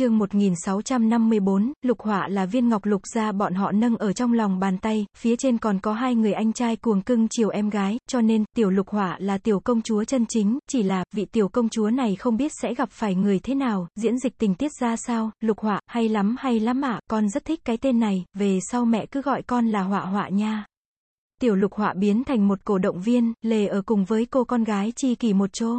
chương 1654, lục họa là viên ngọc lục gia bọn họ nâng ở trong lòng bàn tay, phía trên còn có hai người anh trai cuồng cưng chiều em gái, cho nên, tiểu lục họa là tiểu công chúa chân chính, chỉ là, vị tiểu công chúa này không biết sẽ gặp phải người thế nào, diễn dịch tình tiết ra sao, lục họa, hay lắm hay lắm ạ, con rất thích cái tên này, về sau mẹ cứ gọi con là họa họa nha. Tiểu lục họa biến thành một cổ động viên, lề ở cùng với cô con gái chi kỷ một chô.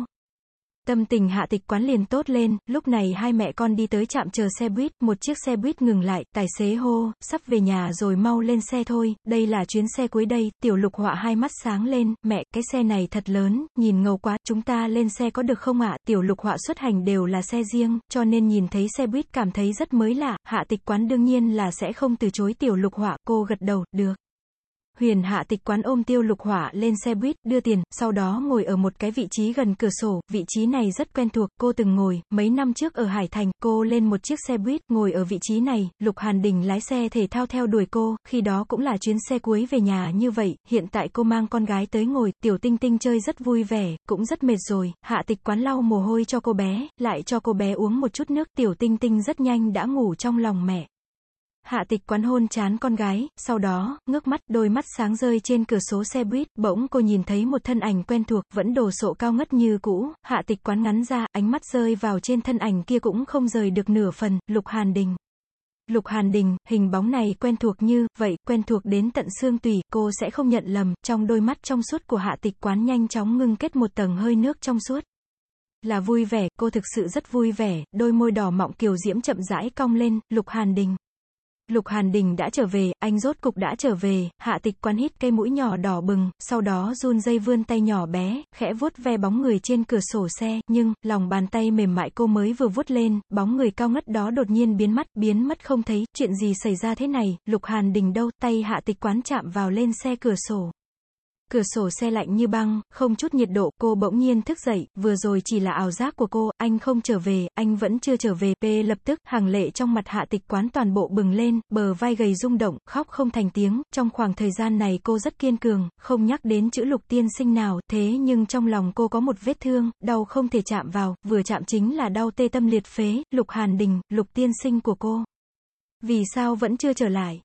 Tâm tình hạ tịch quán liền tốt lên, lúc này hai mẹ con đi tới trạm chờ xe buýt, một chiếc xe buýt ngừng lại, tài xế hô, sắp về nhà rồi mau lên xe thôi, đây là chuyến xe cuối đây, tiểu lục họa hai mắt sáng lên, mẹ, cái xe này thật lớn, nhìn ngầu quá, chúng ta lên xe có được không ạ, tiểu lục họa xuất hành đều là xe riêng, cho nên nhìn thấy xe buýt cảm thấy rất mới lạ, hạ tịch quán đương nhiên là sẽ không từ chối tiểu lục họa, cô gật đầu, được. Huyền hạ tịch quán ôm tiêu lục hỏa lên xe buýt, đưa tiền, sau đó ngồi ở một cái vị trí gần cửa sổ, vị trí này rất quen thuộc, cô từng ngồi, mấy năm trước ở Hải Thành, cô lên một chiếc xe buýt, ngồi ở vị trí này, Lục Hàn Đình lái xe thể thao theo đuổi cô, khi đó cũng là chuyến xe cuối về nhà như vậy, hiện tại cô mang con gái tới ngồi, tiểu tinh tinh chơi rất vui vẻ, cũng rất mệt rồi, hạ tịch quán lau mồ hôi cho cô bé, lại cho cô bé uống một chút nước, tiểu tinh tinh rất nhanh đã ngủ trong lòng mẹ. Hạ tịch quán hôn chán con gái, sau đó, ngước mắt, đôi mắt sáng rơi trên cửa số xe buýt, bỗng cô nhìn thấy một thân ảnh quen thuộc, vẫn đồ sộ cao ngất như cũ, hạ tịch quán ngắn ra, ánh mắt rơi vào trên thân ảnh kia cũng không rời được nửa phần, lục hàn đình. Lục Hàn Đình, hình bóng này quen thuộc như, vậy, quen thuộc đến tận xương tùy, cô sẽ không nhận lầm, trong đôi mắt trong suốt của hạ tịch quán nhanh chóng ngưng kết một tầng hơi nước trong suốt. Là vui vẻ, cô thực sự rất vui vẻ, đôi môi đỏ mọng kiều diễm chậm rãi cong lên, Lục Hàn Đình. Lục Hàn Đình đã trở về, anh rốt cục đã trở về, hạ tịch quan hít cây mũi nhỏ đỏ bừng, sau đó run dây vươn tay nhỏ bé, khẽ vuốt ve bóng người trên cửa sổ xe, nhưng, lòng bàn tay mềm mại cô mới vừa vuốt lên, bóng người cao ngất đó đột nhiên biến mất, biến mất không thấy, chuyện gì xảy ra thế này, Lục Hàn Đình đâu, tay hạ tịch quán chạm vào lên xe cửa sổ. Cửa sổ xe lạnh như băng, không chút nhiệt độ, cô bỗng nhiên thức dậy, vừa rồi chỉ là ảo giác của cô, anh không trở về, anh vẫn chưa trở về, P lập tức, hàng lệ trong mặt hạ tịch quán toàn bộ bừng lên, bờ vai gầy rung động, khóc không thành tiếng, trong khoảng thời gian này cô rất kiên cường, không nhắc đến chữ lục tiên sinh nào, thế nhưng trong lòng cô có một vết thương, đau không thể chạm vào, vừa chạm chính là đau tê tâm liệt phế, lục hàn đình, lục tiên sinh của cô. Vì sao vẫn chưa trở lại?